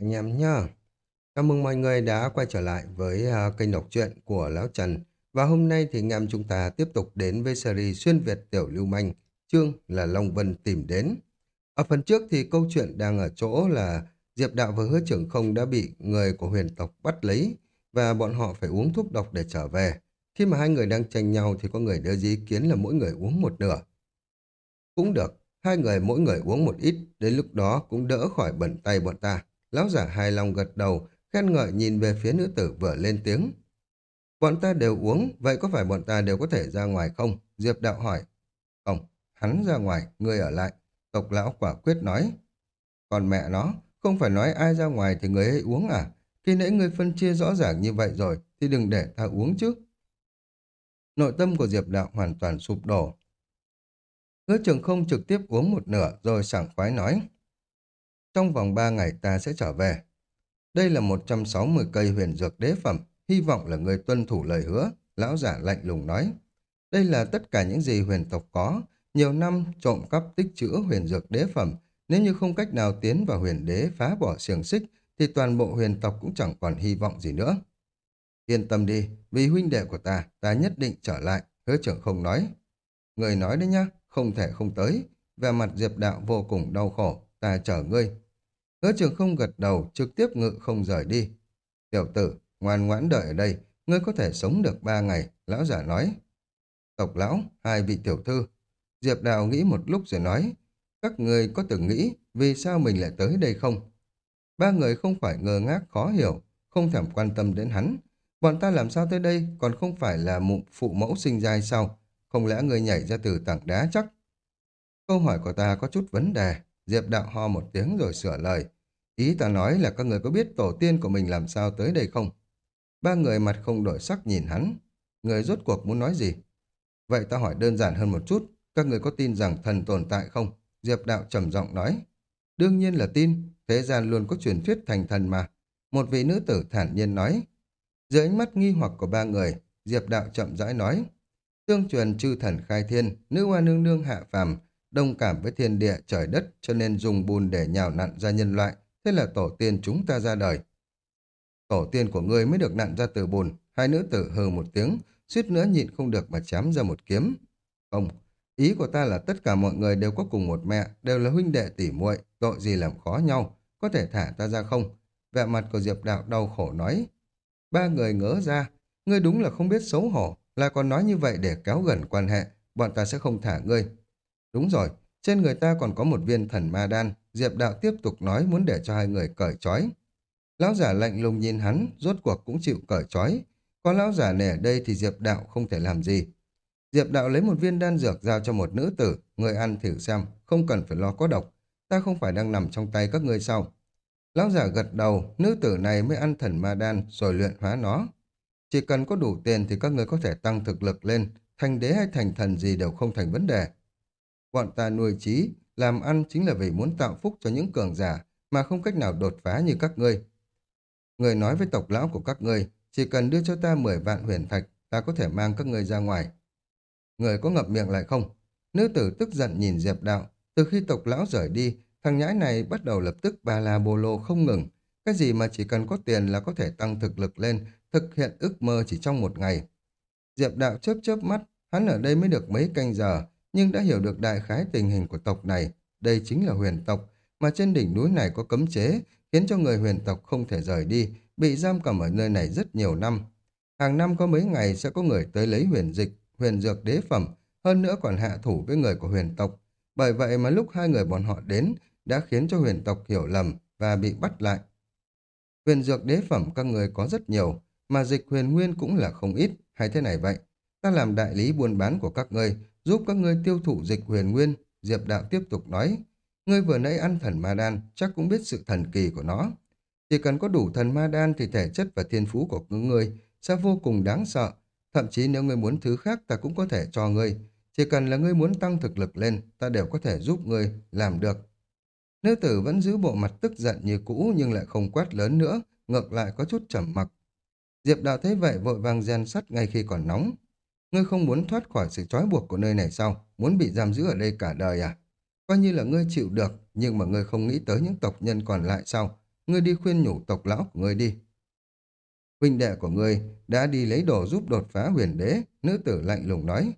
anh em nhá. Chào mừng mọi người đã quay trở lại với uh, kênh đọc truyện của Lão Trần. Và hôm nay thì anh em chúng ta tiếp tục đến với series xuyên Việt tiểu lưu manh, chương là Long Vân tìm đến. Ở phần trước thì câu chuyện đang ở chỗ là Diệp Đạo và Hứa Trưởng Không đã bị người của huyền tộc bắt lấy và bọn họ phải uống thuốc độc để trở về. Khi mà hai người đang tranh nhau thì có người đưa ý kiến là mỗi người uống một nửa. Cũng được, hai người mỗi người uống một ít, đến lúc đó cũng đỡ khỏi bẩn tay bọn ta. Lão giả hài lòng gật đầu, khen ngợi nhìn về phía nữ tử vừa lên tiếng. Bọn ta đều uống, vậy có phải bọn ta đều có thể ra ngoài không? Diệp đạo hỏi. Không, hắn ra ngoài, ngươi ở lại. Tộc lão quả quyết nói. Còn mẹ nó, không phải nói ai ra ngoài thì người ấy uống à? Khi nãy ngươi phân chia rõ ràng như vậy rồi, thì đừng để ta uống chứ. Nội tâm của Diệp đạo hoàn toàn sụp đổ. Hứa trường không trực tiếp uống một nửa rồi sảng khoái nói. Trong vòng 3 ngày ta sẽ trở về. Đây là 160 cây huyền dược đế phẩm, hy vọng là người tuân thủ lời hứa, lão giả lạnh lùng nói. Đây là tất cả những gì huyền tộc có, nhiều năm trộm cắp tích trữ huyền dược đế phẩm, nếu như không cách nào tiến vào huyền đế phá bỏ xiềng xích, thì toàn bộ huyền tộc cũng chẳng còn hy vọng gì nữa. Yên tâm đi, vì huynh đệ của ta, ta nhất định trở lại, hứa trưởng không nói. Người nói đấy nhá, không thể không tới, về mặt diệp đạo vô cùng đau khổ, ta chờ ngươi. Hứa trường không gật đầu, trực tiếp ngự không rời đi. Tiểu tử, ngoan ngoãn đợi ở đây, ngươi có thể sống được ba ngày, lão giả nói. Tộc lão, hai vị tiểu thư. Diệp Đào nghĩ một lúc rồi nói, các người có từng nghĩ vì sao mình lại tới đây không? Ba người không phải ngơ ngác khó hiểu, không thèm quan tâm đến hắn. Bọn ta làm sao tới đây còn không phải là mụ phụ mẫu sinh ra hay sao? Không lẽ người nhảy ra từ tảng đá chắc? Câu hỏi của ta có chút vấn đề. Diệp đạo ho một tiếng rồi sửa lời. Ý ta nói là các người có biết tổ tiên của mình làm sao tới đây không? Ba người mặt không đổi sắc nhìn hắn. Người rốt cuộc muốn nói gì? Vậy ta hỏi đơn giản hơn một chút. Các người có tin rằng thần tồn tại không? Diệp đạo trầm giọng nói. Đương nhiên là tin. Thế gian luôn có truyền thuyết thành thần mà. Một vị nữ tử thản nhiên nói. Dưới ánh mắt nghi hoặc của ba người, Diệp đạo chậm rãi nói. Tương truyền chư thần khai thiên, nữ hoa nương nương hạ phàm, đồng cảm với thiên địa trời đất cho nên dùng bùn để nhào nặn ra nhân loại, thế là tổ tiên chúng ta ra đời. Tổ tiên của ngươi mới được nặn ra từ bùn, hai nữ tử hừ một tiếng, suýt nữa nhịn không được mà chém ra một kiếm. Không, ý của ta là tất cả mọi người đều có cùng một mẹ, đều là huynh đệ tỷ muội, tội gì làm khó nhau, có thể thả ta ra không? Vẻ mặt của Diệp Đạo đau khổ nói. Ba người ngỡ ra, ngươi đúng là không biết xấu hổ, là còn nói như vậy để kéo gần quan hệ, bọn ta sẽ không thả ngươi. Đúng rồi, trên người ta còn có một viên thần ma đan, Diệp Đạo tiếp tục nói muốn để cho hai người cởi trói. Lão giả lạnh lùng nhìn hắn, rốt cuộc cũng chịu cởi trói. Có lão giả này ở đây thì Diệp Đạo không thể làm gì. Diệp Đạo lấy một viên đan dược giao cho một nữ tử, người ăn thử xem, không cần phải lo có độc. Ta không phải đang nằm trong tay các ngươi sao? Lão giả gật đầu, nữ tử này mới ăn thần ma đan rồi luyện hóa nó. Chỉ cần có đủ tiền thì các ngươi có thể tăng thực lực lên, thành đế hay thành thần gì đều không thành vấn đề. Bọn ta nuôi trí, làm ăn chính là vì muốn tạo phúc cho những cường giả mà không cách nào đột phá như các ngươi. Người nói với tộc lão của các ngươi, chỉ cần đưa cho ta 10 vạn huyền thạch, ta có thể mang các ngươi ra ngoài. Người có ngập miệng lại không? Nữ tử tức giận nhìn Diệp Đạo. Từ khi tộc lão rời đi, thằng nhãi này bắt đầu lập tức ba la bô lô không ngừng. Cái gì mà chỉ cần có tiền là có thể tăng thực lực lên, thực hiện ước mơ chỉ trong một ngày. Diệp Đạo chớp chớp mắt, hắn ở đây mới được mấy canh giờ, nhưng đã hiểu được đại khái tình hình của tộc này. Đây chính là huyền tộc, mà trên đỉnh núi này có cấm chế, khiến cho người huyền tộc không thể rời đi, bị giam cầm ở nơi này rất nhiều năm. Hàng năm có mấy ngày sẽ có người tới lấy huyền dịch, huyền dược đế phẩm, hơn nữa còn hạ thủ với người của huyền tộc. Bởi vậy mà lúc hai người bọn họ đến đã khiến cho huyền tộc hiểu lầm và bị bắt lại. Huyền dược đế phẩm các người có rất nhiều, mà dịch huyền nguyên cũng là không ít, hay thế này vậy. Ta làm đại lý buôn bán của các ngươi, giúp các ngươi tiêu thụ dịch huyền nguyên, Diệp Đạo tiếp tục nói. Ngươi vừa nãy ăn thần ma đan, chắc cũng biết sự thần kỳ của nó. Chỉ cần có đủ thần ma đan thì thể chất và thiên phú của ngươi sẽ vô cùng đáng sợ. Thậm chí nếu ngươi muốn thứ khác ta cũng có thể cho ngươi. Chỉ cần là ngươi muốn tăng thực lực lên, ta đều có thể giúp ngươi làm được. Nữ tử vẫn giữ bộ mặt tức giận như cũ nhưng lại không quát lớn nữa, ngược lại có chút trầm mặc. Diệp đạo thấy vậy vội vàng rèn sắt ngay khi còn nóng. Ngươi không muốn thoát khỏi sự trói buộc của nơi này sao? Muốn bị giam giữ ở đây cả đời à? Coi như là ngươi chịu được, nhưng mà ngươi không nghĩ tới những tộc nhân còn lại sao? ngươi đi khuyên nhủ tộc lão của ngươi đi. Huynh đệ của ngươi đã đi lấy đồ giúp đột phá huyền đế, nữ tử lạnh lùng nói.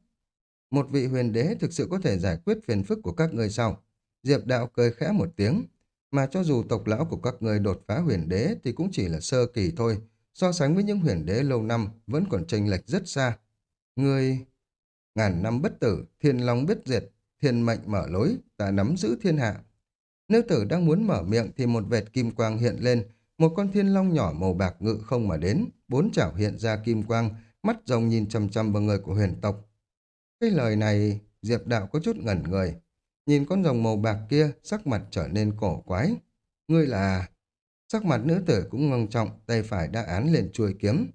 Một vị huyền đế thực sự có thể giải quyết phiền phức của các ngươi sao? Diệp đạo cười khẽ một tiếng, mà cho dù tộc lão của các ngươi đột phá huyền đế thì cũng chỉ là sơ kỳ thôi, so sánh với những huyền đế lâu năm vẫn còn chênh lệch rất xa. Ngươi... Ngàn năm bất tử, thiên long bất diệt, thiên mệnh mở lối, ta nắm giữ thiên hạ. Nữ tử đang muốn mở miệng thì một vệt kim quang hiện lên, một con thiên long nhỏ màu bạc ngự không mà đến, bốn chảo hiện ra kim quang, mắt rồng nhìn chăm chăm vào người của huyền tộc. Cái lời này, Diệp Đạo có chút ngẩn người. Nhìn con rồng màu bạc kia, sắc mặt trở nên cổ quái. Ngươi là... Sắc mặt nữ tử cũng ngưng trọng, tay phải đã án lên chuôi kiếm.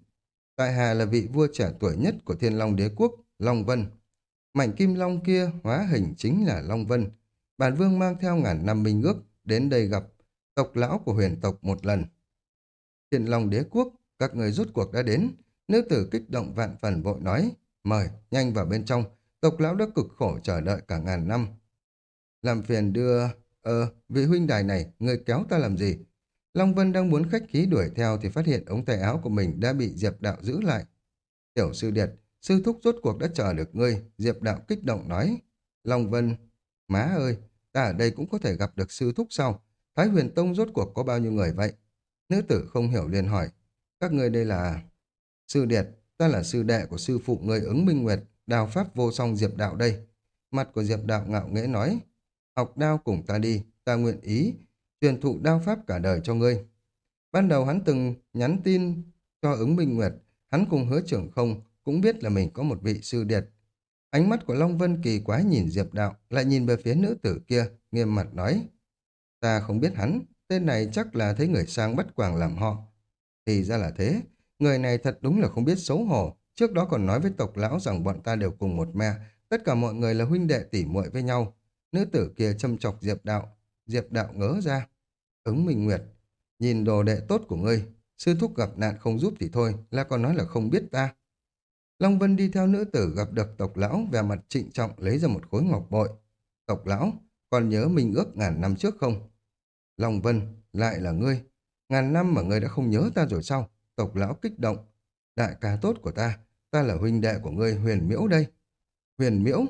Tại Hà là vị vua trẻ tuổi nhất của thiên long đế quốc, Long Vân. Mảnh kim long kia hóa hình chính là Long Vân. Bản vương mang theo ngàn năm minh ước, đến đây gặp tộc lão của huyền tộc một lần. Thiên long đế quốc, các người rút cuộc đã đến. Nữ tử kích động vạn phần vội nói, mời, nhanh vào bên trong, tộc lão đã cực khổ chờ đợi cả ngàn năm. Làm phiền đưa, ờ, vị huynh đài này, người kéo ta làm gì? Long Vân đang muốn khách khí đuổi theo thì phát hiện ống tay áo của mình đã bị Diệp Đạo giữ lại. Tiểu sư điệt, sư thúc rốt cuộc đã chờ được ngươi, Diệp Đạo kích động nói. Long Vân, má ơi, ta ở đây cũng có thể gặp được sư thúc sau. Thái huyền tông rốt cuộc có bao nhiêu người vậy? Nữ tử không hiểu liền hỏi. Các ngươi đây là... Sư điệt, ta là sư đệ của sư phụ người ứng minh nguyệt, đào pháp vô song Diệp Đạo đây. Mặt của Diệp Đạo ngạo nghễ nói. Học đao cùng ta đi, ta nguyện ý truyền thụ đao pháp cả đời cho ngươi. Ban đầu hắn từng nhắn tin cho ứng minh nguyệt, hắn cùng hứa trưởng không, cũng biết là mình có một vị sư điệt. Ánh mắt của Long Vân kỳ quái nhìn Diệp Đạo, lại nhìn về phía nữ tử kia, nghiêm mặt nói. Ta không biết hắn, tên này chắc là thấy người sang bắt quàng làm họ. Thì ra là thế, người này thật đúng là không biết xấu hổ. Trước đó còn nói với tộc lão rằng bọn ta đều cùng một mẹ, tất cả mọi người là huynh đệ tỉ muội với nhau. Nữ tử kia châm chọc Diệp Đạo, Diệp Đạo ngớ ra. Ứng Minh Nguyệt, nhìn đồ đệ tốt của ngươi, sư thúc gặp nạn không giúp thì thôi, là còn nói là không biết ta. Long Vân đi theo nữ tử gặp được tộc lão về mặt trịnh trọng lấy ra một khối ngọc bội. Tộc lão, còn nhớ mình ước ngàn năm trước không? Long Vân, lại là ngươi. Ngàn năm mà ngươi đã không nhớ ta rồi sao? Tộc lão kích động. Đại ca tốt của ta, ta là huynh đệ của ngươi huyền miễu đây. Huyền miễu?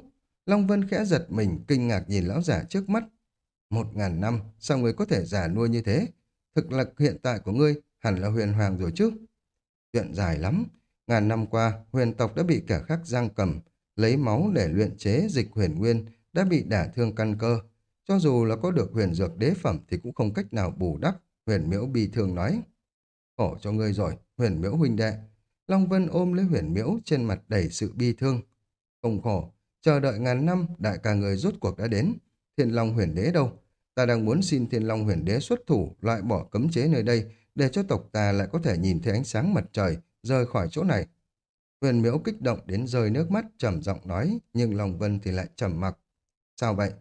Long Vân khẽ giật mình, kinh ngạc nhìn lão giả trước mắt. Một ngàn năm, sao người có thể giả nuôi như thế? Thực lực hiện tại của ngươi hẳn là huyền hoàng rồi chứ? Chuyện dài lắm. Ngàn năm qua, huyền tộc đã bị kẻ khác giang cầm, lấy máu để luyện chế dịch huyền nguyên, đã bị đả thương căn cơ. Cho dù là có được huyền dược đế phẩm thì cũng không cách nào bù đắp, huyền miễu bi thương nói. Khổ cho ngươi rồi, huyền miễu huynh đệ. Long Vân ôm lấy huyền miễu trên mặt đầy sự bi thương. Không khổ, chờ đợi ngàn năm, đại ca người rốt cuộc đã đến. Thiên Long huyền đế đâu? Ta đang muốn xin Thiên Long huyền đế xuất thủ, loại bỏ cấm chế nơi đây, để cho tộc ta lại có thể nhìn thấy ánh sáng mặt trời, rời khỏi chỗ này. Huyền miễu kích động đến rơi nước mắt, trầm giọng nói, nhưng lòng Vân thì lại trầm mặc. Sao vậy?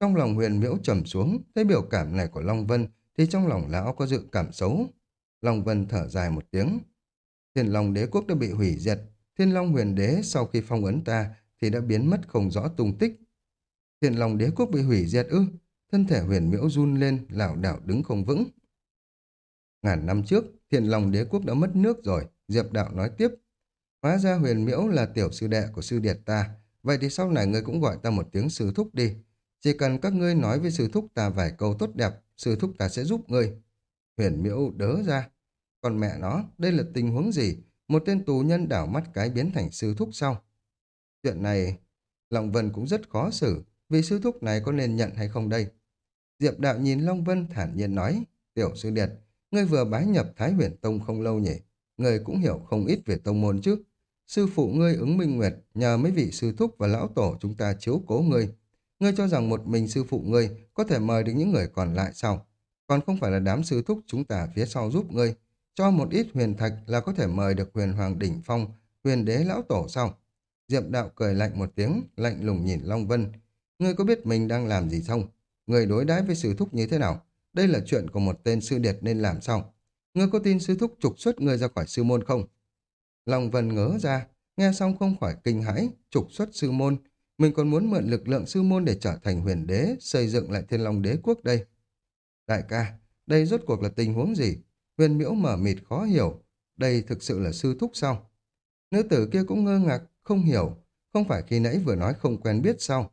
Trong lòng huyền miễu trầm xuống, thấy biểu cảm này của Long Vân, thì trong lòng lão có dự cảm xấu. Long Vân thở dài một tiếng. Thiên Long đế quốc đã bị hủy diệt. Thiên Long huyền đế sau khi phong ấn ta thì đã biến mất không rõ tung tích. Thiên Long đế quốc bị hủy diệt ư? Thân thể huyền miễu run lên, lảo đảo đứng không vững. Ngàn năm trước, thiện lòng đế quốc đã mất nước rồi, Diệp Đạo nói tiếp. Hóa ra huyền miễu là tiểu sư đệ của sư điệt ta. Vậy thì sau này ngươi cũng gọi ta một tiếng sư thúc đi. Chỉ cần các ngươi nói với sư thúc ta vài câu tốt đẹp, sư thúc ta sẽ giúp ngươi. Huyền miễu đớ ra. Còn mẹ nó, đây là tình huống gì? Một tên tù nhân đảo mắt cái biến thành sư thúc sau. Chuyện này, lòng Vân cũng rất khó xử, vì sư thúc này có nên nhận hay không đây? Diệp đạo nhìn Long Vân thản nhiên nói, tiểu sư điệt, ngươi vừa bái nhập Thái huyền Tông không lâu nhỉ? Ngươi cũng hiểu không ít về tông môn chứ? Sư phụ ngươi ứng minh nguyệt, nhờ mấy vị sư thúc và lão tổ chúng ta chiếu cố ngươi. Ngươi cho rằng một mình sư phụ ngươi có thể mời được những người còn lại sao? Còn không phải là đám sư thúc chúng ta phía sau giúp ngươi. Cho một ít huyền thạch là có thể mời được huyền hoàng đỉnh phong, huyền đế lão tổ sao? Diệp đạo cười lạnh một tiếng, lạnh lùng nhìn Long Vân. Ngươi có biết mình đang làm gì không? Người đối đãi với sư thúc như thế nào? Đây là chuyện của một tên sư điệt nên làm sao? Ngươi có tin sư thúc trục xuất ngươi ra khỏi sư môn không? Long Vân ngớ ra, nghe xong không khỏi kinh hãi, trục xuất sư môn. Mình còn muốn mượn lực lượng sư môn để trở thành huyền đế, xây dựng lại thiên long đế quốc đây. Đại ca, Đây rốt cuộc là tình huống gì? Huyền miễu mở mịt khó hiểu. Đây thực sự là sư thúc sao? Nữ tử kia cũng ngơ ngác, không hiểu. Không phải khi nãy vừa nói không quen biết sao?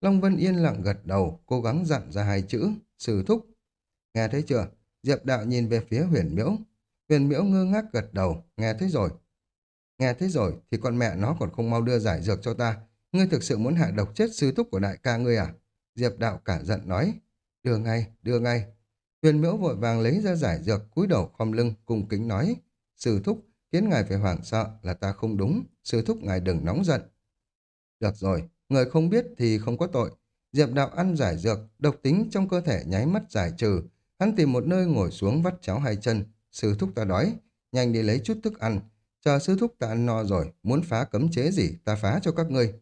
Long Vân yên lặng gật đầu, cố gắng dặn ra hai chữ, sử thúc. Nghe thấy chưa? Diệp đạo nhìn về phía huyền miễu. Huyền miễu ngơ ngác gật đầu, nghe thấy rồi. Nghe thấy rồi, thì con mẹ nó còn không mau đưa giải dược cho ta. Ngươi thực sự muốn hạ độc chết sư thúc của đại ca ngươi à? Diệp đạo cả giận nói. Đưa ngay, đưa ngay. Huyền miễu vội vàng lấy ra giải dược, cúi đầu khom lưng, cung kính nói. Sư thúc, khiến ngài phải hoảng sợ là ta không đúng. Sư thúc ngài đừng nóng giận. Được rồi, người không biết thì không có tội. Diệp đạo ăn giải dược, độc tính trong cơ thể nháy mắt giải trừ. Hắn tìm một nơi ngồi xuống vắt cháo hai chân. Sư thúc ta đói, nhanh đi lấy chút thức ăn. Chờ sư thúc ta ăn no rồi, muốn phá cấm chế gì, ta phá cho các ngươi.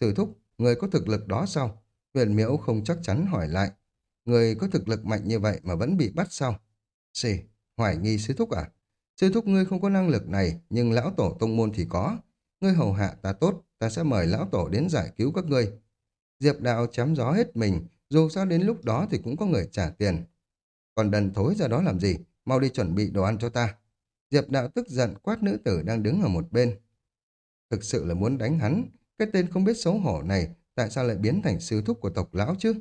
Sư thúc, người có thực lực đó sao? Huyền miễu không chắc chắn hỏi lại. Người có thực lực mạnh như vậy mà vẫn bị bắt sao? Xì, hoài nghi sư thúc à? Sư thúc ngươi không có năng lực này, nhưng lão tổ tông môn thì có. Ngươi hầu hạ ta tốt, ta sẽ mời lão tổ đến giải cứu các ngươi. Diệp đạo chém gió hết mình, dù sao đến lúc đó thì cũng có người trả tiền. Còn đần thối ra đó làm gì, mau đi chuẩn bị đồ ăn cho ta. Diệp đạo tức giận quát nữ tử đang đứng ở một bên. Thực sự là muốn đánh hắn, cái tên không biết xấu hổ này tại sao lại biến thành sư thúc của tộc lão chứ?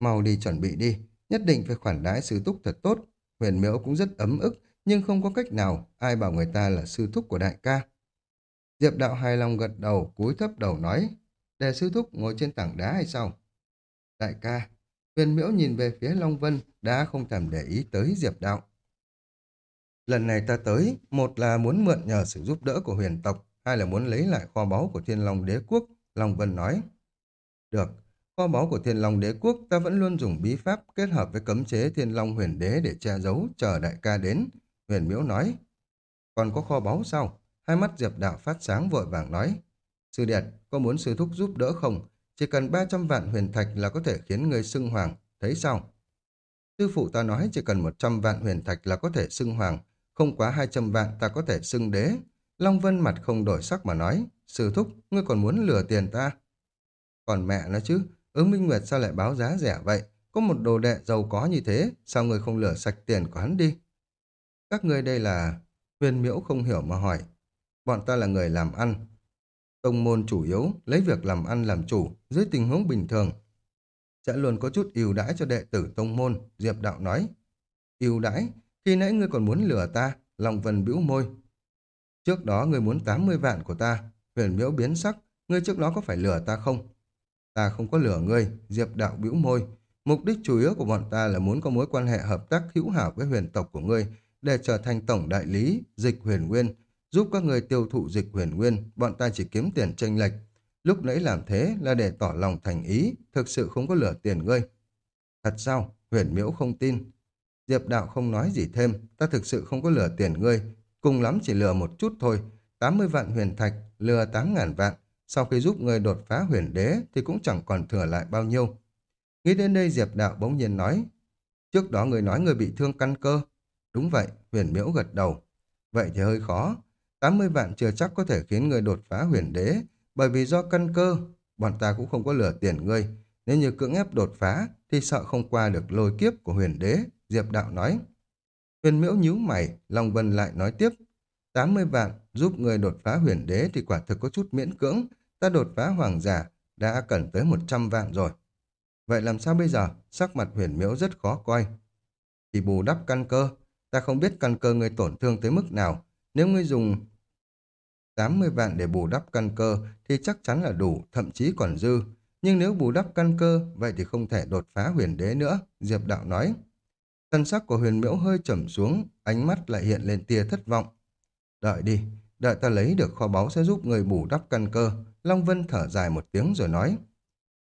Mau đi chuẩn bị đi, nhất định phải khoản đái sư thúc thật tốt. Huyền miễu cũng rất ấm ức, nhưng không có cách nào, ai bảo người ta là sư thúc của đại ca. Diệp đạo hài lòng gật đầu, cúi thấp đầu nói, để sư thúc ngồi trên tảng đá hay sao? Đại ca, huyền miễu nhìn về phía Long Vân, đã không thèm để ý tới Diệp đạo. Lần này ta tới, một là muốn mượn nhờ sự giúp đỡ của huyền tộc, hai là muốn lấy lại kho báu của thiên long đế quốc, Long Vân nói. Được, kho báu của thiên long đế quốc ta vẫn luôn dùng bí pháp kết hợp với cấm chế thiên long huyền đế để che giấu, chờ đại ca đến. Huyền miễu nói. Còn có kho báu sao? Hai mắt Diệp Đạo phát sáng vội vàng nói. Sư Điệt, có muốn sư thúc giúp đỡ không? Chỉ cần 300 vạn huyền thạch là có thể khiến người xưng hoàng. Thấy sao? Sư phụ ta nói chỉ cần 100 vạn huyền thạch là có thể xưng hoàng. Không quá 200 vạn ta có thể xưng đế. Long Vân mặt không đổi sắc mà nói. Sư thúc, ngươi còn muốn lừa tiền ta? Còn mẹ nó chứ, ứng minh nguyệt sao lại báo giá rẻ vậy? Có một đồ đệ giàu có như thế, sao người không lừa sạch tiền của hắn đi? Các ngươi đây là... Huyền miễu không hiểu mà hỏi. Bọn ta là người làm ăn. Tông môn chủ yếu lấy việc làm ăn làm chủ dưới tình huống bình thường. Sẽ luôn có chút ưu đãi cho đệ tử tông môn, Diệp Đạo nói. ưu đãi? Khi nãy ngươi còn muốn lừa ta, Long Vân bĩu môi. Trước đó ngươi muốn 80 vạn của ta, huyền miễu biến sắc, ngươi trước đó có phải lừa ta không? Ta không có lừa ngươi, Diệp Đạo bĩu môi. Mục đích chủ yếu của bọn ta là muốn có mối quan hệ hợp tác hữu hảo với huyền tộc của ngươi để trở thành tổng đại lý, dịch huyền nguyên, giúp các người tiêu thụ dịch huyền nguyên, bọn ta chỉ kiếm tiền tranh lệch. Lúc nãy làm thế là để tỏ lòng thành ý, thực sự không có lừa tiền ngươi. Thật sao? Huyền miễu không tin. Diệp đạo không nói gì thêm, ta thực sự không có lừa tiền ngươi, cùng lắm chỉ lừa một chút thôi. 80 vạn huyền thạch, lừa 8 ngàn vạn, sau khi giúp ngươi đột phá huyền đế thì cũng chẳng còn thừa lại bao nhiêu. Nghĩ đến đây Diệp đạo bỗng nhiên nói, trước đó người nói người bị thương căn cơ. Đúng vậy, huyền miễu gật đầu. Vậy thì hơi khó, 80 vạn chưa chắc có thể khiến ngươi đột phá huyền đế, bởi vì do căn cơ, bọn ta cũng không có lừa tiền ngươi. Nếu như cưỡng ép đột phá, thì sợ không qua được lôi kiếp của huyền đế, Diệp Đạo nói. Huyền miễu nhíu mày, Long Vân lại nói tiếp. 80 vạn giúp người đột phá huyền đế thì quả thực có chút miễn cưỡng. Ta đột phá hoàng giả đã cần tới 100 vạn rồi. Vậy làm sao bây giờ? Sắc mặt huyền miễu rất khó coi. Thì bù đắp căn cơ. Ta không biết căn cơ người tổn thương tới mức nào. Nếu ngươi dùng 80 vạn để bù đắp căn cơ thì chắc chắn là đủ, thậm chí còn dư. Nhưng nếu bù đắp căn cơ, vậy thì không thể đột phá huyền đế nữa, Diệp Đạo nói. Thân sắc của huyền miễu hơi trầm xuống, ánh mắt lại hiện lên tia thất vọng. Đợi đi, đợi ta lấy được kho báu sẽ giúp người bù đắp căn cơ. Long Vân thở dài một tiếng rồi nói.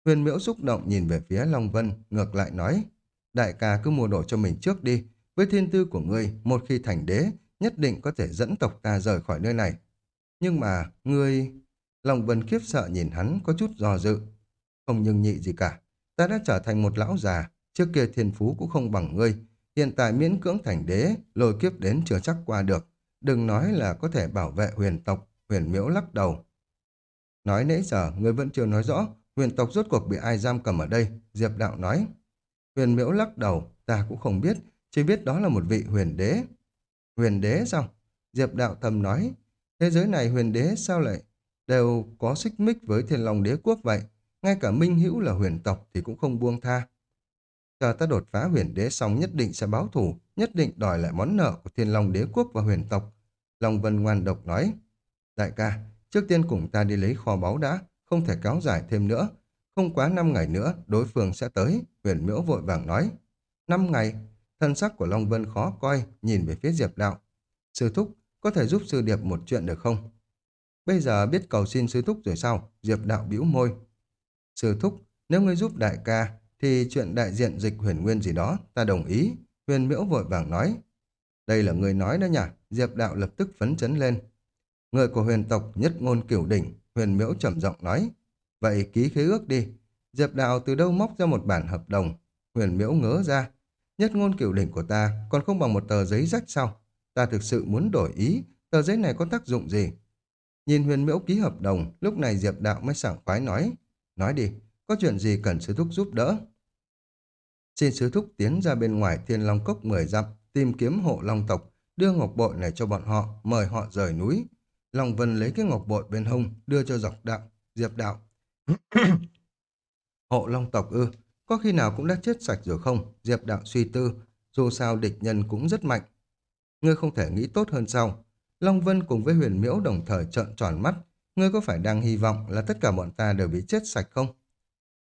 Huyền miễu xúc động nhìn về phía Long Vân, ngược lại nói. Đại ca cứ mua đồ cho mình trước đi. Với thiên tư của ngươi, một khi thành đế, nhất định có thể dẫn tộc ta rời khỏi nơi này. Nhưng mà, ngươi... Lòng Vân khiếp sợ nhìn hắn có chút do dự. Không nhưng nhị gì cả. Ta đã trở thành một lão già. Trước kia thiên phú cũng không bằng ngươi. Hiện tại miễn cưỡng thành đế, lôi kiếp đến chưa chắc qua được. Đừng nói là có thể bảo vệ huyền tộc, huyền miễu lắc đầu. Nói nãy giờ, ngươi vẫn chưa nói rõ, huyền tộc rốt cuộc bị ai giam cầm ở đây, Diệp Đạo nói. Huyền miễu lắc đầu, ta cũng không biết, chỉ biết đó là một vị huyền đế. Huyền đế sao? Diệp đạo thầm nói, thế giới này huyền đế sao lại đều có xích mích với thiên long đế quốc vậy? Ngay cả minh hữu là huyền tộc thì cũng không buông tha. Chờ ta đột phá huyền đế xong nhất định sẽ báo thù, nhất định đòi lại món nợ của thiên long đế quốc và huyền tộc. Long Vân ngoan độc nói, đại ca, trước tiên cùng ta đi lấy kho báu đã, không thể kéo dài thêm nữa. Không quá năm ngày nữa, đối phương sẽ tới, huyền miễu vội vàng nói. Năm ngày, thân sắc của Long Vân khó coi, nhìn về phía Diệp Đạo. Sư Thúc, có thể giúp Sư Điệp một chuyện được không? Bây giờ biết cầu xin Sư Thúc rồi sao? Diệp Đạo bĩu môi. Sư Thúc, nếu ngươi giúp đại ca, thì chuyện đại diện dịch huyền nguyên gì đó, ta đồng ý. Huyền miễu vội vàng nói. Đây là người nói đó nhỉ? Diệp Đạo lập tức phấn chấn lên. Người của huyền tộc nhất ngôn cửu đỉnh, huyền miễu trầm giọng nói. Vậy ký khế ước đi. Diệp Đạo từ đâu móc ra một bản hợp đồng. Huyền miễu ngớ ra. Nhất ngôn cửu đỉnh của ta còn không bằng một tờ giấy rách sao? Ta thực sự muốn đổi ý, tờ giấy này có tác dụng gì? Nhìn huyền miễu ký hợp đồng, lúc này Diệp Đạo mới sảng khoái nói. Nói đi, có chuyện gì cần sư thúc giúp đỡ? Xin sư thúc tiến ra bên ngoài thiên long cốc 10 dặm, tìm kiếm hộ long tộc, đưa ngọc bội này cho bọn họ, mời họ rời núi. Long Vân lấy cái ngọc bội bên hông, đưa cho dọc đạo, Diệp Đạo. hộ long tộc ư, có khi nào cũng đã chết sạch rồi không? Diệp Đạo suy tư, dù sao địch nhân cũng rất mạnh. Ngươi không thể nghĩ tốt hơn sao? Long Vân cùng với huyền miễu đồng thời trợn tròn mắt. Ngươi có phải đang hy vọng là tất cả bọn ta đều bị chết sạch không?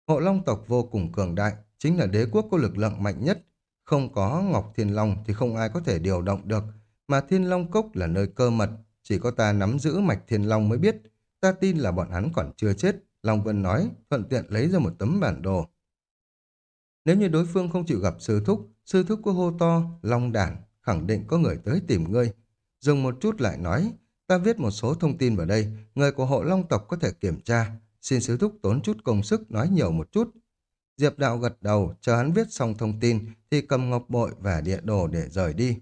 Hộ Long tộc vô cùng cường đại, chính là đế quốc có lực lượng mạnh nhất. Không có Ngọc Thiên Long thì không ai có thể điều động được, mà Thiên Long Cốc là nơi cơ mật, chỉ có ta nắm giữ mạch Thiên Long mới biết. Ta tin là bọn hắn còn chưa chết, Long Vân nói, thuận tiện lấy ra một tấm bản đồ. Nếu như đối phương không chịu gặp sư thúc, sư thúc của hô to, long đản, khẳng định có người tới tìm ngươi. Dừng một chút lại nói, ta viết một số thông tin vào đây, người của hộ long tộc có thể kiểm tra. Xin sứ thúc tốn chút công sức nói nhiều một chút. Diệp đạo gật đầu, chờ hắn viết xong thông tin thì cầm ngọc bội và địa đồ để rời đi.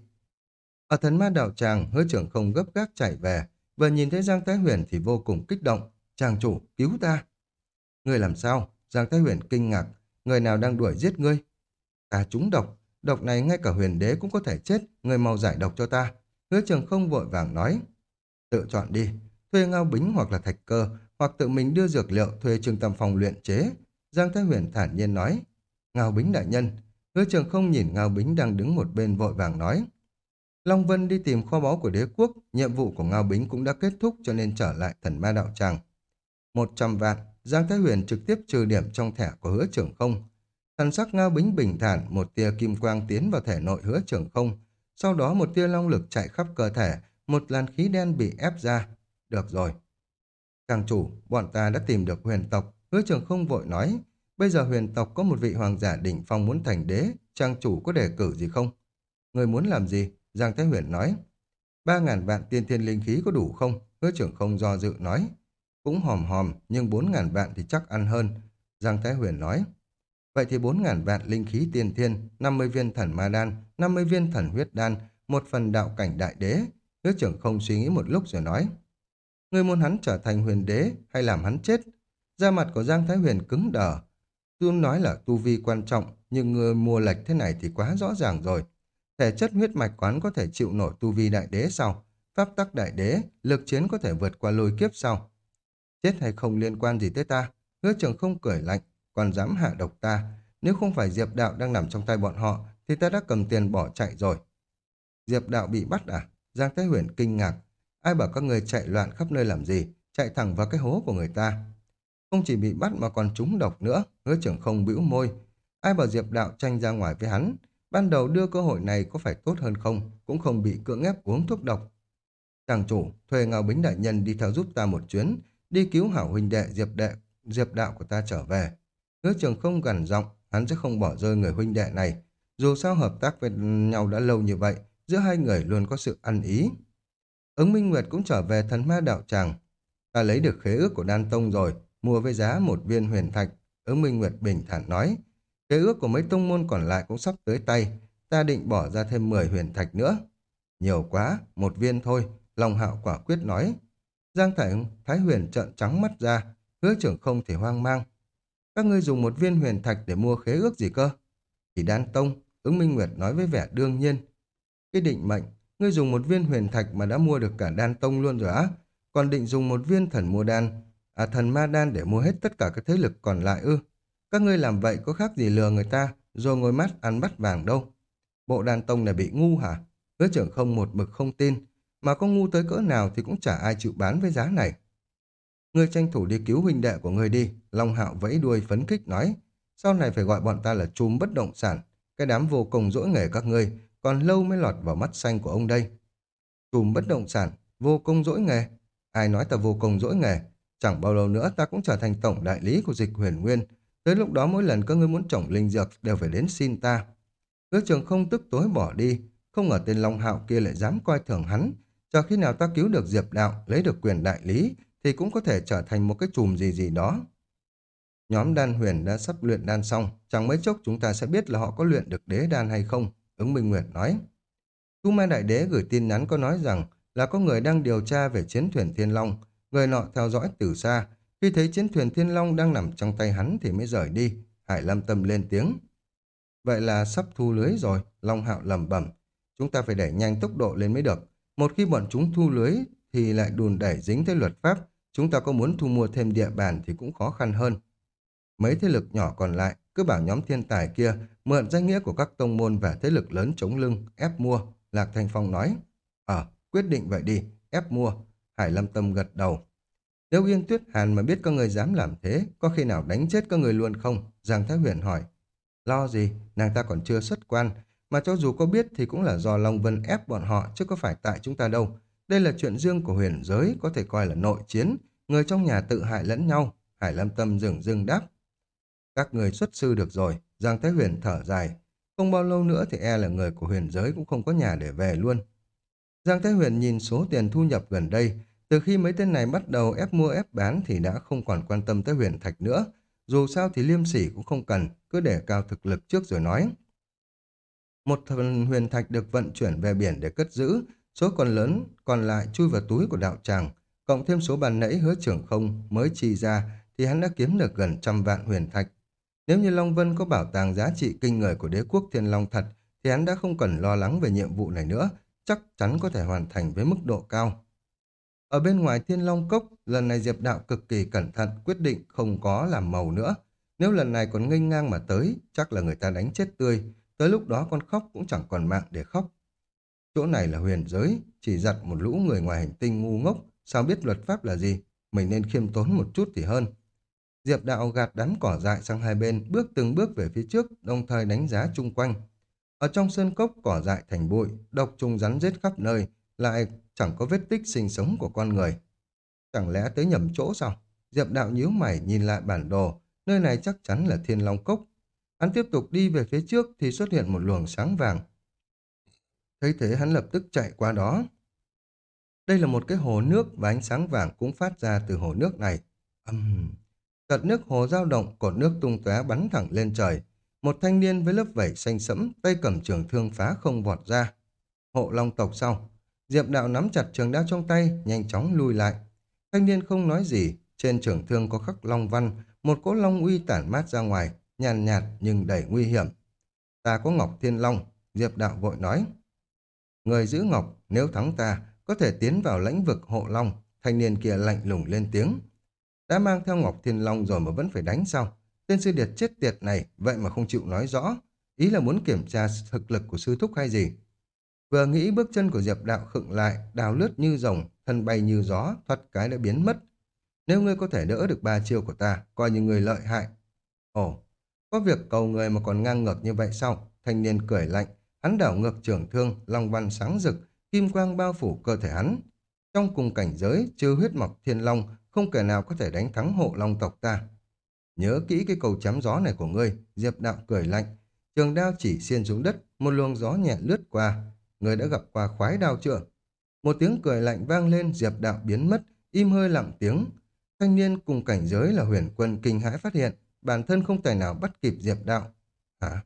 Ở thần ma đạo tràng, hứa trưởng không gấp gáp chạy về, vừa nhìn thấy Giang Thái Huyền thì vô cùng kích động. Chàng chủ, cứu ta! Người làm sao? Giang Thái Huyền kinh ngạc, người nào đang đuổi giết ngươi? Ta trúng độc, độc này ngay cả huyền đế cũng có thể chết, người mau giải độc cho ta. Hứa trường không vội vàng nói. Tự chọn đi, thuê ngao bính hoặc là thạch cơ, hoặc tự mình đưa dược liệu thuê trương tâm phòng luyện chế. Giang Thái Huyền thản nhiên nói. Ngao bính đại nhân, hứa trường không nhìn ngao bính đang đứng một bên vội vàng nói. Long Vân đi tìm kho báu của đế quốc, nhiệm vụ của Ngao Bính cũng đã kết thúc cho nên trở lại thần ma đạo tràng. Một trăm vạn, Giang Thái Huyền trực tiếp trừ điểm trong thẻ của hứa trưởng không. Thần sắc Ngao Bính bình thản, một tia kim quang tiến vào thể nội hứa trưởng không. Sau đó một tia long lực chạy khắp cơ thể, một làn khí đen bị ép ra. Được rồi. Càng chủ, bọn ta đã tìm được huyền tộc, hứa trưởng không vội nói. Bây giờ huyền tộc có một vị hoàng giả đỉnh phong muốn thành đế, trang chủ có đề cử gì không? Người muốn làm gì? Giang Thái Huyền nói. Ba ngàn vạn tiên thiên linh khí có đủ không? Hứa trưởng không do dự nói. Cũng hòm hòm, nhưng bốn ngàn vạn thì chắc ăn hơn. Giang Thái Huyền nói. Vậy thì bốn ngàn vạn linh khí tiên thiên, 50 viên thần ma đan, 50 viên thần huyết đan, một phần đạo cảnh đại đế. Hứa trưởng không suy nghĩ một lúc rồi nói. Người muốn hắn trở thành huyền đế hay làm hắn chết? Da mặt của Giang Thái Huyền cứng đờ. Tu nói là tu vi quan trọng, nhưng người mua lệch thế này thì quá rõ ràng rồi. Thể chất huyết mạch quán có thể chịu nổi tu vi đại đế sao? Pháp tắc đại đế, lực chiến có thể vượt qua lôi kiếp sao? Chết hay không liên quan gì tới ta? Hứa trường không cười lạnh, còn dám hạ độc ta. Nếu không phải Diệp Đạo đang nằm trong tay bọn họ, thì ta đã cầm tiền bỏ chạy rồi. Diệp Đạo bị bắt à? Giang Thái Huyền kinh ngạc. Ai bảo các người chạy loạn khắp nơi làm gì? Chạy thẳng vào cái hố của người ta. Không chỉ bị bắt mà còn trúng độc nữa. Hứa trưởng không bĩu môi. Ai bảo Diệp Đạo tranh ra ngoài với hắn? Ban đầu đưa cơ hội này có phải tốt hơn không? Cũng không bị cưỡng ép uống thuốc độc. Chàng chủ, thuê Ngao Bính Đại Nhân đi theo giúp ta một chuyến, đi cứu hảo huynh đệ Diệp đệ, Diệp đạo của ta trở về. Hứa trường không gần giọng, hắn sẽ không bỏ rơi người huynh đệ này. Dù sao hợp tác với nhau đã lâu như vậy, giữa hai người luôn có sự ăn ý. Ứng Minh Nguyệt cũng trở về thần ma đạo tràng. Ta lấy được khế ước của Đan Tông rồi, mua với giá một viên huyền thạch. Ứng Minh Nguyệt bình thản nói, khế ước của mấy tông môn còn lại cũng sắp tới tay, ta định bỏ ra thêm 10 huyền thạch nữa. Nhiều quá, một viên thôi, Long Hạo quả quyết nói. Giang Thái, Thái Huyền trợn trắng mắt ra, hứa trưởng không thể hoang mang. Các ngươi dùng một viên huyền thạch để mua khế ước gì cơ? Thì đan tông, Ứng Minh Nguyệt nói với vẻ đương nhiên. Cái định mệnh, ngươi dùng một viên huyền thạch mà đã mua được cả đan tông luôn rồi á? Còn định dùng một viên thần mua đan, à thần ma đan để mua hết tất cả các thế lực còn lại ư? Các ngươi làm vậy có khác gì lừa người ta, rồi ngồi mắt ăn bắt vàng đâu. Bộ đan tông này bị ngu hả? Hứa trưởng không một bực không tin, mà có ngu tới cỡ nào thì cũng chả ai chịu bán với giá này. Ngươi tranh thủ đi cứu huynh đệ của ngươi đi, Long Hạo vẫy đuôi phấn khích nói. Sau này phải gọi bọn ta là chùm bất động sản, cái đám vô cùng dỗi nghề các ngươi, còn lâu mới lọt vào mắt xanh của ông đây. Chùm bất động sản, vô công dỗi nghề. Ai nói ta vô công dỗi nghề? Chẳng bao lâu nữa ta cũng trở thành tổng đại lý của dịch huyền nguyên. Tới lúc đó mỗi lần các ngươi muốn trồng linh dược đều phải đến xin ta. Hứa trường không tức tối bỏ đi, không ngờ tên Long Hạo kia lại dám coi thường hắn. cho khi nào ta cứu được Diệp Đạo, lấy được quyền đại lý, thì cũng có thể trở thành một cái chùm gì gì đó. Nhóm đan huyền đã sắp luyện đan xong, chẳng mấy chốc chúng ta sẽ biết là họ có luyện được đế đan hay không, ứng Minh Nguyệt nói. Tu Ma Đại Đế gửi tin nhắn có nói rằng là có người đang điều tra về chiến thuyền Thiên Long, người nọ theo dõi từ xa, khi thấy chiến thuyền Thiên Long đang nằm trong tay hắn thì mới rời đi, Hải Lâm Tâm lên tiếng. Vậy là sắp thu lưới rồi, Long Hạo lầm bẩm chúng ta phải đẩy nhanh tốc độ lên mới được. Một khi bọn chúng thu lưới thì lại đùn đẩy dính tới luật pháp, chúng ta có muốn thu mua thêm địa bàn thì cũng khó khăn hơn. Mấy thế lực nhỏ còn lại cứ bảo nhóm thiên tài kia mượn danh nghĩa của các tông môn và thế lực lớn chống lưng, ép mua, Lạc Thanh Phong nói. Ờ, quyết định vậy đi, ép mua. Hải Lâm Tâm gật đầu. Nếu Yên Tuyết Hàn mà biết có người dám làm thế, có khi nào đánh chết có người luôn không? Giang Thái Huyền hỏi. Lo gì, nàng ta còn chưa xuất quan, mà cho dù có biết thì cũng là do Long Vân ép bọn họ chứ có phải tại chúng ta đâu. Đây là chuyện riêng của huyền giới, có thể coi là nội chiến, người trong nhà tự hại lẫn nhau. Hải Lâm Tâm dừng dưng đáp. Các người xuất sư được rồi, Giang Thái Huyền thở dài. Không bao lâu nữa thì e là người của huyền giới cũng không có nhà để về luôn. Giang Thái Huyền nhìn số tiền thu nhập gần đây, từ khi mấy tên này bắt đầu ép mua ép bán thì đã không còn quan tâm tới huyền thạch nữa. Dù sao thì liêm sỉ cũng không cần, cứ để cao thực lực trước rồi nói. Một thần huyền thạch được vận chuyển về biển để cất giữ, số còn lớn còn lại chui vào túi của đạo tràng, cộng thêm số bàn nãy hứa trưởng không mới chi ra thì hắn đã kiếm được gần trăm vạn huyền thạch. Nếu như Long Vân có bảo tàng giá trị kinh người của đế quốc Thiên Long thật, thì hắn đã không cần lo lắng về nhiệm vụ này nữa, chắc chắn có thể hoàn thành với mức độ cao. Ở bên ngoài Thiên Long Cốc, lần này Diệp Đạo cực kỳ cẩn thận, quyết định không có làm màu nữa. Nếu lần này còn nghênh ngang mà tới, chắc là người ta đánh chết tươi, tới lúc đó con khóc cũng chẳng còn mạng để khóc. Chỗ này là huyền giới, chỉ giặt một lũ người ngoài hành tinh ngu ngốc, sao biết luật pháp là gì, mình nên khiêm tốn một chút thì hơn. Diệp đạo gạt đám cỏ dại sang hai bên, bước từng bước về phía trước, đồng thời đánh giá chung quanh. Ở trong sơn cốc cỏ dại thành bụi, độc trùng rắn rết khắp nơi, lại chẳng có vết tích sinh sống của con người. Chẳng lẽ tới nhầm chỗ sao? Diệp đạo nhíu mày nhìn lại bản đồ, nơi này chắc chắn là thiên long cốc. Hắn tiếp tục đi về phía trước thì xuất hiện một luồng sáng vàng. Thấy thế hắn lập tức chạy qua đó. Đây là một cái hồ nước và ánh sáng vàng cũng phát ra từ hồ nước này. Âm... Uhm. Tật nước hồ dao động, cột nước tung tóe bắn thẳng lên trời. Một thanh niên với lớp vảy xanh sẫm, tay cầm trường thương phá không vọt ra. Hộ long tộc sau. Diệp đạo nắm chặt trường đao trong tay, nhanh chóng lui lại. Thanh niên không nói gì, trên trường thương có khắc long văn, một cỗ long uy tản mát ra ngoài, nhàn nhạt, nhưng đầy nguy hiểm. Ta có Ngọc Thiên Long, Diệp đạo vội nói. Người giữ Ngọc, nếu thắng ta, có thể tiến vào lãnh vực hộ Long, thanh niên kia lạnh lùng lên tiếng. Đã mang theo Ngọc Thiên Long rồi mà vẫn phải đánh sao? Tên sư điệt chết tiệt này, vậy mà không chịu nói rõ. Ý là muốn kiểm tra thực lực của sư thúc hay gì? Vừa nghĩ bước chân của Diệp Đạo khựng lại, đào lướt như rồng, thân bay như gió, thoát cái đã biến mất. Nếu ngươi có thể đỡ được ba chiêu của ta, coi như người lợi hại. Ồ, có việc cầu người mà còn ngang ngược như vậy sao? Thanh niên cười lạnh, hắn đảo ngược trường thương, long văn sáng rực, kim quang bao phủ cơ thể hắn. Trong cùng cảnh giới, trừ huyết mọc thiên long, không kẻ nào có thể đánh thắng hộ long tộc ta. Nhớ kỹ cái cầu chém gió này của ngươi, Diệp Đạo cười lạnh. Trường đao chỉ xiên xuống đất, một luồng gió nhẹ lướt qua. Ngươi đã gặp qua khoái đao chưa? Một tiếng cười lạnh vang lên, Diệp Đạo biến mất, im hơi lặng tiếng. Thanh niên cùng cảnh giới là huyền quân kinh hãi phát hiện, bản thân không thể nào bắt kịp Diệp Đạo. Hả?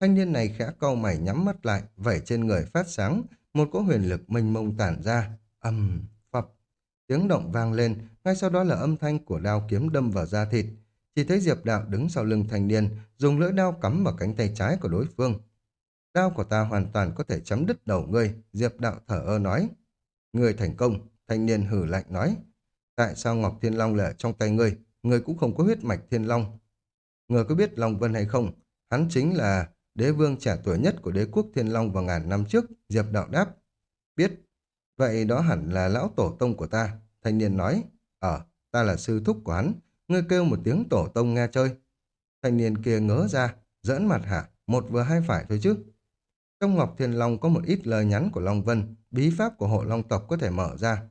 Thanh niên này khẽ cau mày nhắm mắt lại, vẩy trên người phát sáng, một cỗ huyền lực mênh mông tản ra. Âm, phập. Tiếng động vang lên, ngay sau đó là âm thanh của đao kiếm đâm vào da thịt. Chỉ thấy Diệp Đạo đứng sau lưng thanh niên, dùng lưỡi đao cắm vào cánh tay trái của đối phương. Đao của ta hoàn toàn có thể chấm đứt đầu ngươi, Diệp đạo thở ơ nói. người thành công, thanh niên hử lạnh nói. Tại sao Ngọc Thiên Long lại ở trong tay ngươi? Ngươi cũng không có huyết mạch Thiên Long. Ngươi có biết Long Vân hay không? Hắn chính là đế vương trẻ tuổi nhất của đế quốc Thiên Long vào ngàn năm trước, Diệp đạo đáp. Biết. Vậy đó hẳn là lão tổ tông của ta, thanh niên nói. Ờ, ta là sư thúc của hắn, ngươi kêu một tiếng tổ tông nghe chơi. Thanh niên kia ngớ ra, giỡn mặt hả, một vừa hai phải thôi chứ. Trong Ngọc Thiên Long có một ít lời nhắn của Long Vân, bí pháp của hộ Long tộc có thể mở ra.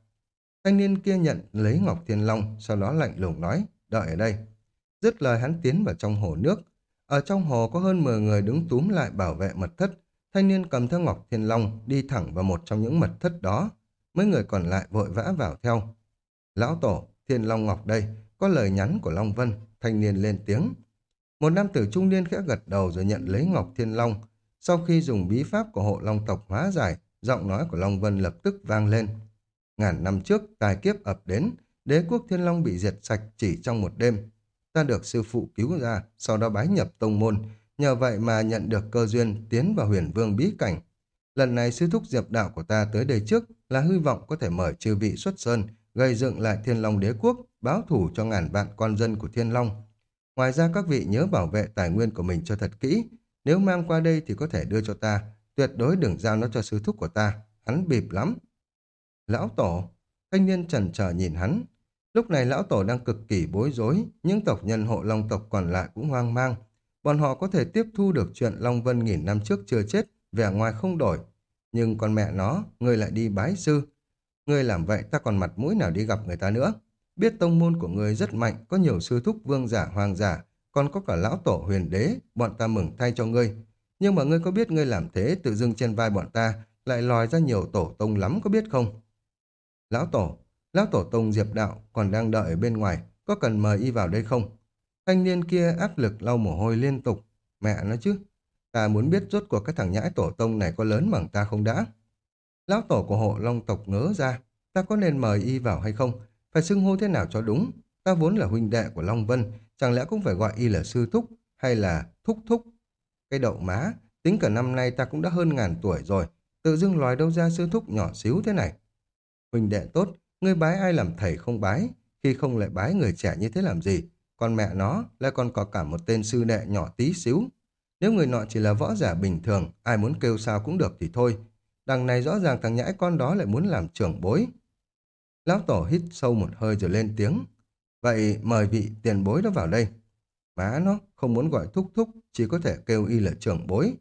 Thanh niên kia nhận lấy Ngọc Thiên Long, sau đó lạnh lùng nói, đợi ở đây. Dứt lời hắn tiến vào trong hồ nước. Ở trong hồ có hơn 10 người đứng túm lại bảo vệ mật thất. Thanh niên cầm theo Ngọc Thiên Long đi thẳng vào một trong những mật thất đó. Mấy người còn lại vội vã vào theo. Lão Tổ, Thiên Long Ngọc đây, có lời nhắn của Long Vân. Thanh niên lên tiếng. Một nam tử trung niên khẽ gật đầu rồi nhận lấy Ngọc Thiên Long. Sau khi dùng bí pháp của hộ Long tộc hóa giải, giọng nói của Long Vân lập tức vang lên. Ngàn năm trước, tài kiếp ập đến, đế quốc Thiên Long bị diệt sạch chỉ trong một đêm. Ta được sư phụ cứu ra, sau đó bái nhập tông môn, nhờ vậy mà nhận được cơ duyên tiến vào huyền vương bí cảnh. Lần này sư thúc diệp đạo của ta tới đây trước là hy vọng có thể mời chư vị xuất sơn, gây dựng lại Thiên Long đế quốc, báo thủ cho ngàn vạn con dân của Thiên Long. Ngoài ra các vị nhớ bảo vệ tài nguyên của mình cho thật kỹ. Nếu mang qua đây thì có thể đưa cho ta. Tuyệt đối đừng giao nó cho sư thúc của ta. Hắn bịp lắm. Lão Tổ, thanh niên trần chờ nhìn hắn. Lúc này lão Tổ đang cực kỳ bối rối. Những tộc nhân hộ Long tộc còn lại cũng hoang mang. Bọn họ có thể tiếp thu được chuyện Long Vân nghìn năm trước chưa chết, vẻ ngoài không đổi. Nhưng con mẹ nó, người lại đi bái sư. Người làm vậy ta còn mặt mũi nào đi gặp người ta nữa. Biết tông môn của người rất mạnh, có nhiều sư thúc vương giả hoàng giả, còn có cả lão tổ huyền đế, bọn ta mừng thay cho ngươi. Nhưng mà ngươi có biết ngươi làm thế tự dưng trên vai bọn ta lại lòi ra nhiều tổ tông lắm có biết không? Lão tổ, lão tổ tông diệp đạo còn đang đợi ở bên ngoài, có cần mời y vào đây không? Thanh niên kia áp lực lau mồ hôi liên tục. Mẹ nó chứ, ta muốn biết rốt cuộc cái thằng nhãi tổ tông này có lớn bằng ta không đã? Lão tổ của hộ long tộc ngớ ra, ta có nên mời y vào hay không? Phải xưng hô thế nào cho đúng? Ta vốn là huynh đệ của Long Vân, chẳng lẽ cũng phải gọi y là sư thúc hay là thúc thúc? Cái đậu má, tính cả năm nay ta cũng đã hơn ngàn tuổi rồi, tự dưng loài đâu ra sư thúc nhỏ xíu thế này. Huynh đệ tốt, ngươi bái ai làm thầy không bái, khi không lại bái người trẻ như thế làm gì? Còn mẹ nó lại còn có cả một tên sư đệ nhỏ tí xíu. Nếu người nọ chỉ là võ giả bình thường, ai muốn kêu sao cũng được thì thôi. Đằng này rõ ràng thằng nhãi con đó lại muốn làm trưởng bối. Lão Tổ hít sâu một hơi rồi lên tiếng. Vậy mời vị tiền bối đó vào đây. Má nó không muốn gọi thúc thúc, chỉ có thể kêu y là trưởng bối.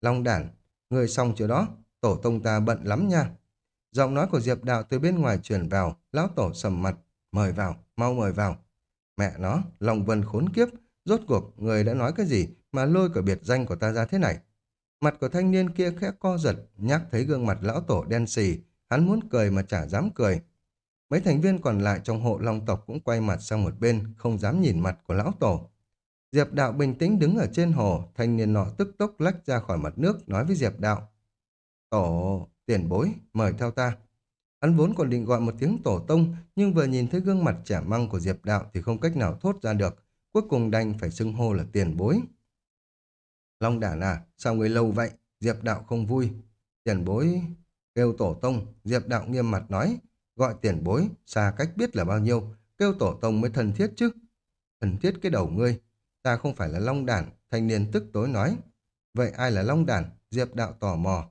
Long đản, người xong chưa đó, tổ tông ta bận lắm nha. Giọng nói của Diệp Đạo từ bên ngoài truyền vào, lão tổ sầm mặt, mời vào, mau mời vào. Mẹ nó, Long Vân khốn kiếp, rốt cuộc người đã nói cái gì mà lôi cả biệt danh của ta ra thế này. Mặt của thanh niên kia khẽ co giật, nhắc thấy gương mặt lão tổ đen xì, hắn muốn cười mà chả dám cười. Mấy thành viên còn lại trong hộ long tộc cũng quay mặt sang một bên, không dám nhìn mặt của lão tổ. Diệp đạo bình tĩnh đứng ở trên hồ, thanh niên nọ tức tốc lách ra khỏi mặt nước, nói với Diệp đạo. Tổ, tiền bối, mời theo ta. Hắn vốn còn định gọi một tiếng tổ tông, nhưng vừa nhìn thấy gương mặt trẻ măng của Diệp đạo thì không cách nào thốt ra được, cuối cùng đành phải xưng hô là tiền bối. Long đản à, sao người lâu vậy? Diệp đạo không vui. Tiền bối, kêu tổ tông, Diệp đạo nghiêm mặt nói, Gọi tiền bối, xa cách biết là bao nhiêu, kêu tổ tông mới thân thiết chứ. Thân thiết cái đầu ngươi, ta không phải là long đản, thanh niên tức tối nói. Vậy ai là long đản? Diệp đạo tò mò.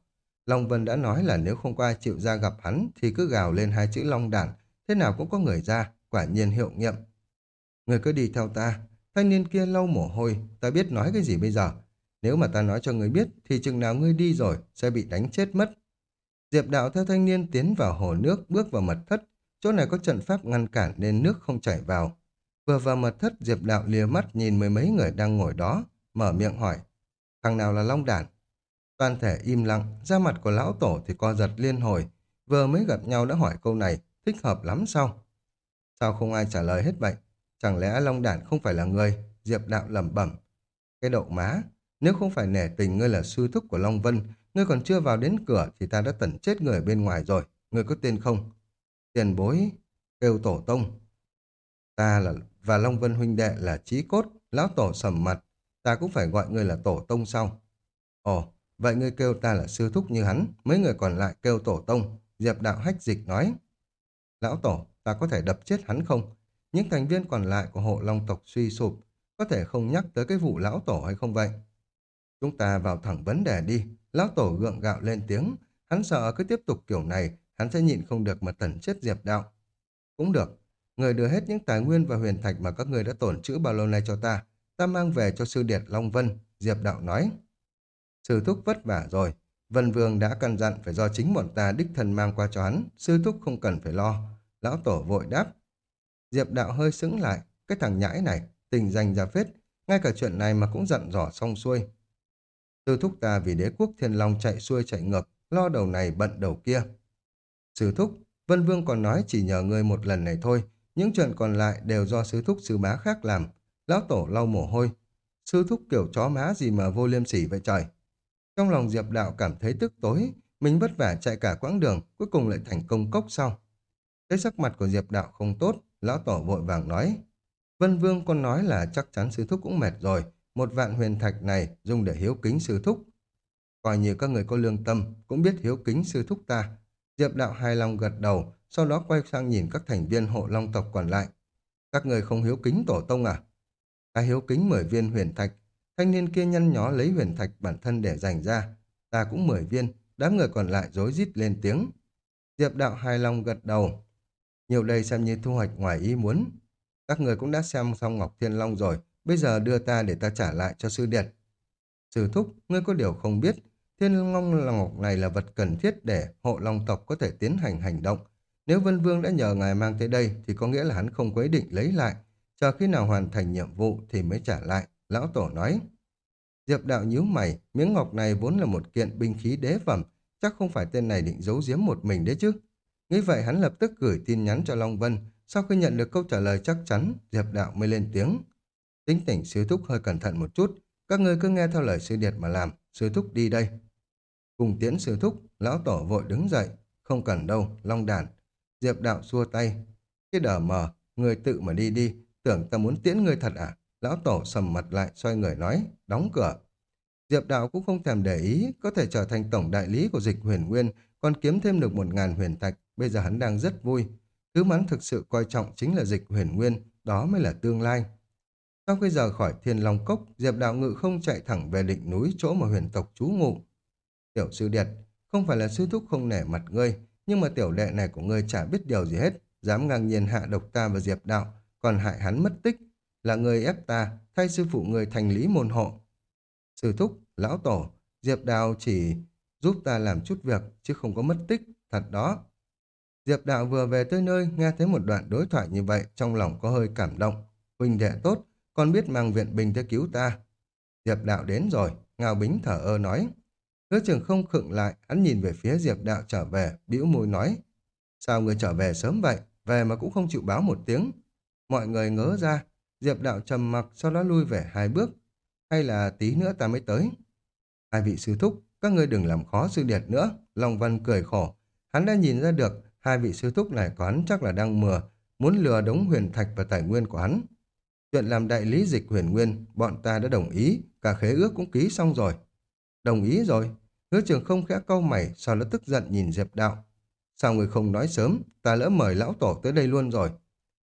Long Vân đã nói là nếu không có ai chịu ra gặp hắn thì cứ gào lên hai chữ long đản, thế nào cũng có người ra, quả nhiên hiệu nghiệm. Người cứ đi theo ta, thanh niên kia lau mồ hôi, ta biết nói cái gì bây giờ. Nếu mà ta nói cho người biết thì chừng nào ngươi đi rồi sẽ bị đánh chết mất. Diệp đạo theo thanh niên tiến vào hồ nước, bước vào mật thất. Chỗ này có trận pháp ngăn cản nên nước không chảy vào. Vừa vào mật thất, Diệp đạo lìa mắt nhìn mười mấy người đang ngồi đó, mở miệng hỏi. Thằng nào là Long Đản? Toàn thể im lặng, ra mặt của lão tổ thì co giật liên hồi. Vừa mới gặp nhau đã hỏi câu này, thích hợp lắm sao? Sao không ai trả lời hết vậy? Chẳng lẽ Long Đản không phải là người? Diệp đạo lẩm bẩm. Cái đậu má, nếu không phải nể tình ngươi là sư thúc của Long Vân, Ngươi còn chưa vào đến cửa thì ta đã tẩn chết người bên ngoài rồi. Ngươi có tên không? Tiền bối, kêu tổ tông. Ta là và Long Vân huynh đệ là trí cốt, lão tổ sầm mặt. Ta cũng phải gọi ngươi là tổ tông sau. Ồ, vậy ngươi kêu ta là sư thúc như hắn, mấy người còn lại kêu tổ tông. Diệp đạo hách dịch nói. Lão tổ, ta có thể đập chết hắn không? Những thành viên còn lại của hộ long tộc suy sụp, có thể không nhắc tới cái vụ lão tổ hay không vậy? Chúng ta vào thẳng vấn đề đi. Lão tổ gượng gạo lên tiếng. Hắn sợ cứ tiếp tục kiểu này, hắn sẽ nhịn không được mà tẩn chết diệp đạo. Cũng được. Người đưa hết những tài nguyên và huyền thạch mà các người đã tổn trữ bao lâu nay cho ta. Ta mang về cho sư điệt Long Vân. Diệp đạo nói. Sư thúc vất vả rồi. Vân Vương đã căn dặn phải do chính bọn ta đích thân mang qua cho hắn. Sư thúc không cần phải lo. Lão tổ vội đáp. Diệp đạo hơi sững lại. Cái thằng nhãi này, tình danh ra phết. Ngay cả chuyện này mà cũng giận dò xong xuôi. Sư thúc ta vì đế quốc thiên long chạy xuôi chạy ngược, lo đầu này bận đầu kia. Sư thúc, Vân Vương còn nói chỉ nhờ ngươi một lần này thôi, những chuyện còn lại đều do sư thúc sư bá khác làm. Lão tổ lau mồ hôi. Sư thúc kiểu chó má gì mà vô liêm sỉ vậy trời. Trong lòng Diệp Đạo cảm thấy tức tối, mình vất vả chạy cả quãng đường, cuối cùng lại thành công cốc sau. Thấy sắc mặt của Diệp Đạo không tốt, lão tổ vội vàng nói. Vân Vương còn nói là chắc chắn sư thúc cũng mệt rồi, một vạn huyền thạch này dùng để hiếu kính sư thúc. Coi như các người có lương tâm, cũng biết hiếu kính sư thúc ta. Diệp đạo hài lòng gật đầu, sau đó quay sang nhìn các thành viên hộ long tộc còn lại. Các người không hiếu kính tổ tông à? Ta hiếu kính mười viên huyền thạch. Thanh niên kia nhăn nhó lấy huyền thạch bản thân để dành ra. Ta cũng mười viên, đám người còn lại rối rít lên tiếng. Diệp đạo hài lòng gật đầu. Nhiều đây xem như thu hoạch ngoài ý muốn. Các người cũng đã xem xong Ngọc Thiên Long rồi, Bây giờ đưa ta để ta trả lại cho sư điệt. Sư thúc, ngươi có điều không biết. Thiên Long Ngọc này là vật cần thiết để hộ long tộc có thể tiến hành hành động. Nếu Vân Vương đã nhờ ngài mang tới đây thì có nghĩa là hắn không quyết định lấy lại. Chờ khi nào hoàn thành nhiệm vụ thì mới trả lại. Lão Tổ nói. Diệp đạo nhíu mày, miếng ngọc này vốn là một kiện binh khí đế phẩm, chắc không phải tên này định giấu giếm một mình đấy chứ. Nghĩ vậy hắn lập tức gửi tin nhắn cho Long Vân, sau khi nhận được câu trả lời chắc chắn, Diệp đạo mới lên tiếng. Tính tỉnh sư thúc hơi cẩn thận một chút, các ngươi cứ nghe theo lời sư điệt mà làm, sư thúc đi đây. Cùng tiễn sư thúc, lão tổ vội đứng dậy, không cần đâu, long đàn. Diệp đạo xua tay, cái đờ mờ, người tự mà đi đi, tưởng ta muốn tiễn ngươi thật à? Lão tổ sầm mặt lại xoay người nói, đóng cửa. Diệp đạo cũng không thèm để ý, có thể trở thành tổng đại lý của dịch huyền nguyên, còn kiếm thêm được một ngàn huyền thạch, bây giờ hắn đang rất vui. Thứ mắn thực sự coi trọng chính là dịch huyền nguyên, đó mới là tương lai. Sau khi rời khỏi thiên long cốc, Diệp Đạo Ngự không chạy thẳng về đỉnh núi chỗ mà huyền tộc trú ngụ. Tiểu sư điệt, không phải là sư thúc không nể mặt ngươi, nhưng mà tiểu đệ này của ngươi chả biết điều gì hết, dám ngang nhiên hạ độc ta và Diệp Đạo, còn hại hắn mất tích, là người ép ta, thay sư phụ người thành lý môn hộ. Sư thúc, lão tổ, Diệp Đạo chỉ giúp ta làm chút việc, chứ không có mất tích, thật đó. Diệp Đạo vừa về tới nơi, nghe thấy một đoạn đối thoại như vậy, trong lòng có hơi cảm động. Huynh đệ tốt, còn biết mang viện binh tới cứu ta. Diệp đạo đến rồi, Ngao Bính thở ơ nói. Hứa trường không khựng lại, hắn nhìn về phía Diệp đạo trở về, bĩu môi nói. Sao người trở về sớm vậy, về mà cũng không chịu báo một tiếng. Mọi người ngớ ra, Diệp đạo trầm mặc sau đó lui về hai bước. Hay là tí nữa ta mới tới. Hai vị sư thúc, các ngươi đừng làm khó sư điệt nữa. Long Văn cười khổ. Hắn đã nhìn ra được hai vị sư thúc này của hắn chắc là đang mừa, muốn lừa đống huyền thạch và tài nguyên của hắn. Chuyện làm đại lý dịch huyền nguyên, bọn ta đã đồng ý, cả khế ước cũng ký xong rồi. Đồng ý rồi. Hứa trường không khẽ câu mày, sau đó tức giận nhìn Diệp Đạo. Sao người không nói sớm, ta lỡ mời lão tổ tới đây luôn rồi.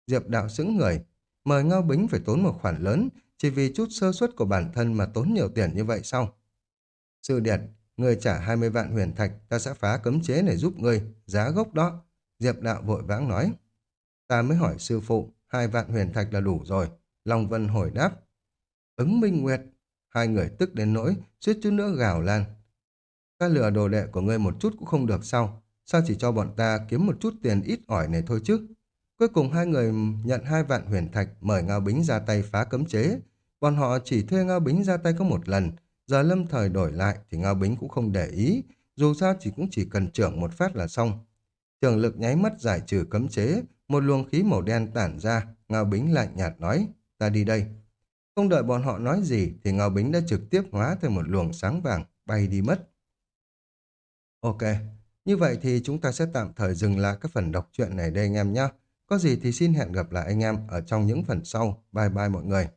Diệp Đạo sững người, mời Ngao Bính phải tốn một khoản lớn, chỉ vì chút sơ suất của bản thân mà tốn nhiều tiền như vậy sao? Sư Điệt, người trả 20 vạn huyền thạch, ta sẽ phá cấm chế này giúp người, giá gốc đó. Diệp Đạo vội vãng nói. Ta mới hỏi sư phụ, hai vạn huyền thạch là đủ rồi. Long Vân hồi đáp. Ứng Minh Nguyệt. Hai người tức đến nỗi, suýt chút nữa gào lan. Ta lừa đồ đệ của ngươi một chút cũng không được sao? Sao chỉ cho bọn ta kiếm một chút tiền ít ỏi này thôi chứ? Cuối cùng hai người nhận hai vạn huyền thạch mời Ngao Bính ra tay phá cấm chế. Bọn họ chỉ thuê Ngao Bính ra tay có một lần. Giờ lâm thời đổi lại thì Ngao Bính cũng không để ý. Dù sao chỉ cũng chỉ cần trưởng một phát là xong. Trường lực nháy mắt giải trừ cấm chế. Một luồng khí màu đen tản ra. Ngao Bính lạnh nhạt nói ta đi đây. Không đợi bọn họ nói gì thì Ngao Bính đã trực tiếp hóa thành một luồng sáng vàng bay đi mất. Ok, như vậy thì chúng ta sẽ tạm thời dừng lại các phần đọc truyện này đây anh em nhé. Có gì thì xin hẹn gặp lại anh em ở trong những phần sau. Bye bye mọi người.